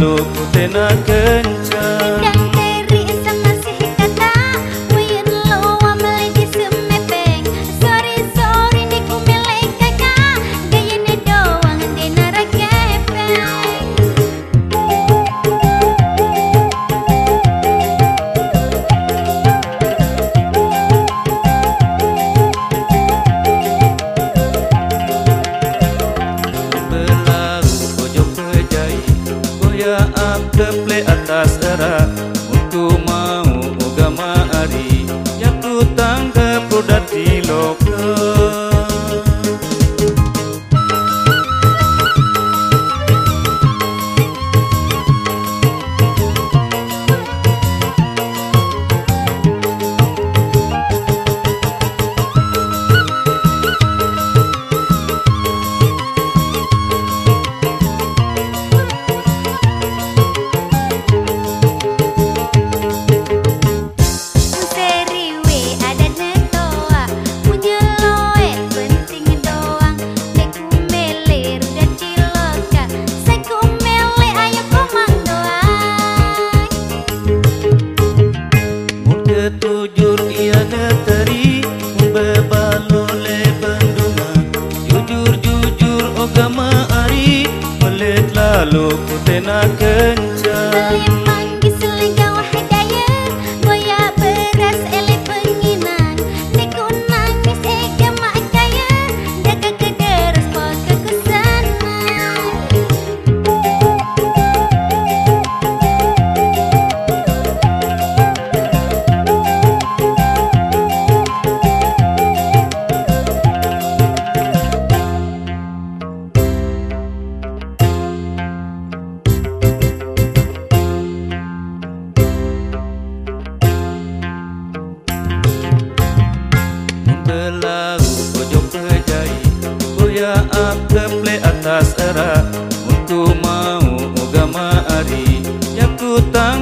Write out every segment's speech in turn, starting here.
ලොකු තැනකින් Betujur ia ngeteri Bebalu le bandungan. Jujur-jujur oh ogama ari Melit lalu ku tena kencang. disfrutar.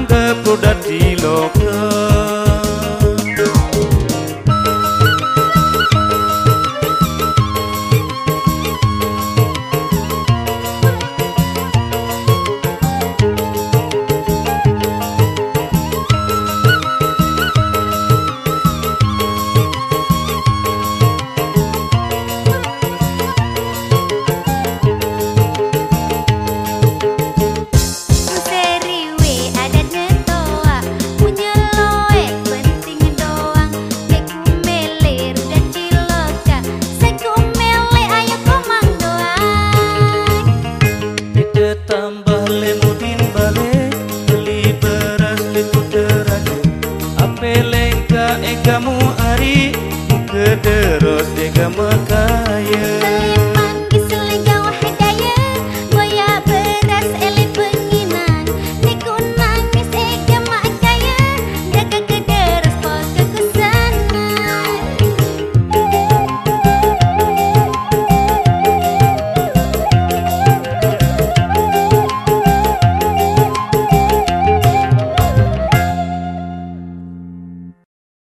agama kaya